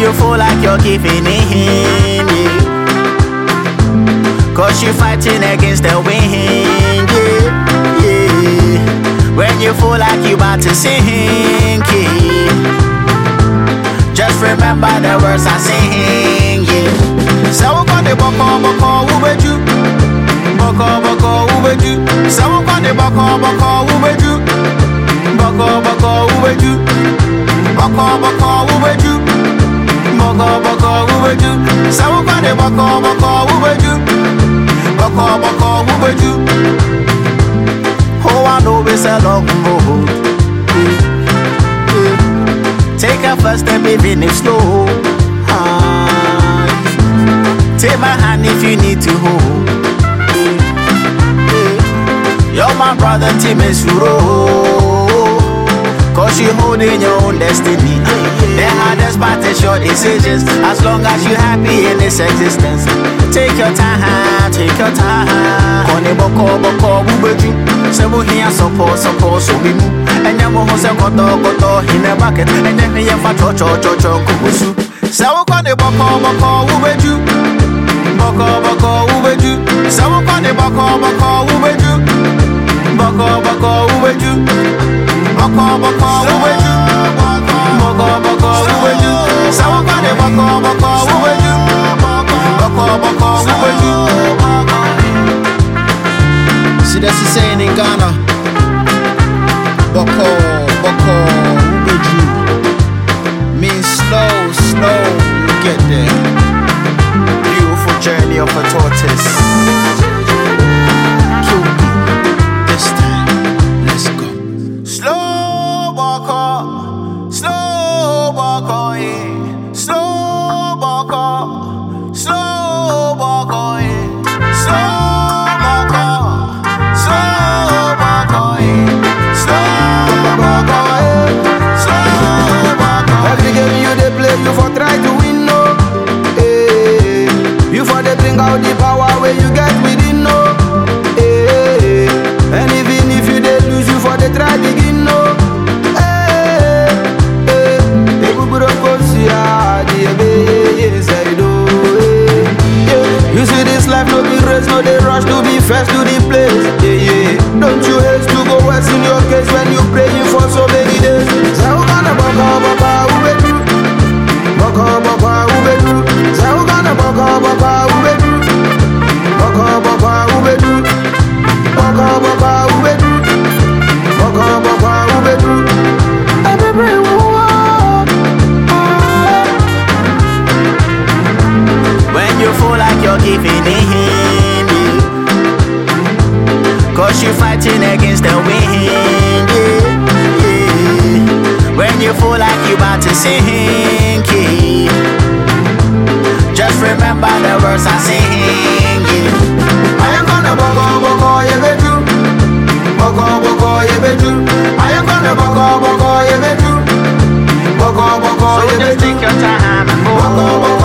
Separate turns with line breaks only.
you feel like you're giving in, yeah. Cause you're fighting against the wind, yeah, yeah. When you feel like you're about to sink, yeah. Just remember the words I sing, yeah. So gonna boko boko ubeju, boko boko ubeju. So gonna boko boko ubeju, boko boko ubeju, boko boko ubeju, boko boko ubeju. So we're gonna boko boko ubeju, boko boko ubeju. Oh, I know it's a long road. Take a first step even if slow. Ah, Take my hand if you need to hold. You're my brother, Tim Suro. Cause you're holding your own destiny. The hardest part is your decisions. As long as you're happy in this existence. Take your time, take your time. Kone boko boko bubeju. Se mu hiya support support so bi mu. Enya mo ho se koto koto in a bucket. Enya hiya fa cho cho cho cho kubusu. Se wo kone boko boko bubeju. Boko boko bubeju. Se wo kone boko boko
that's the saying in Ghana. Boko, Boko, Ubeju.
Place. Yeah, yeah. Don't you hate
heart is. Just remember the words I sing. I am gonna boko boko yebedu, boko boko yebedu. I
am gonna boko boko yebedu, boko boko yebedu. So just take your time and boko boko.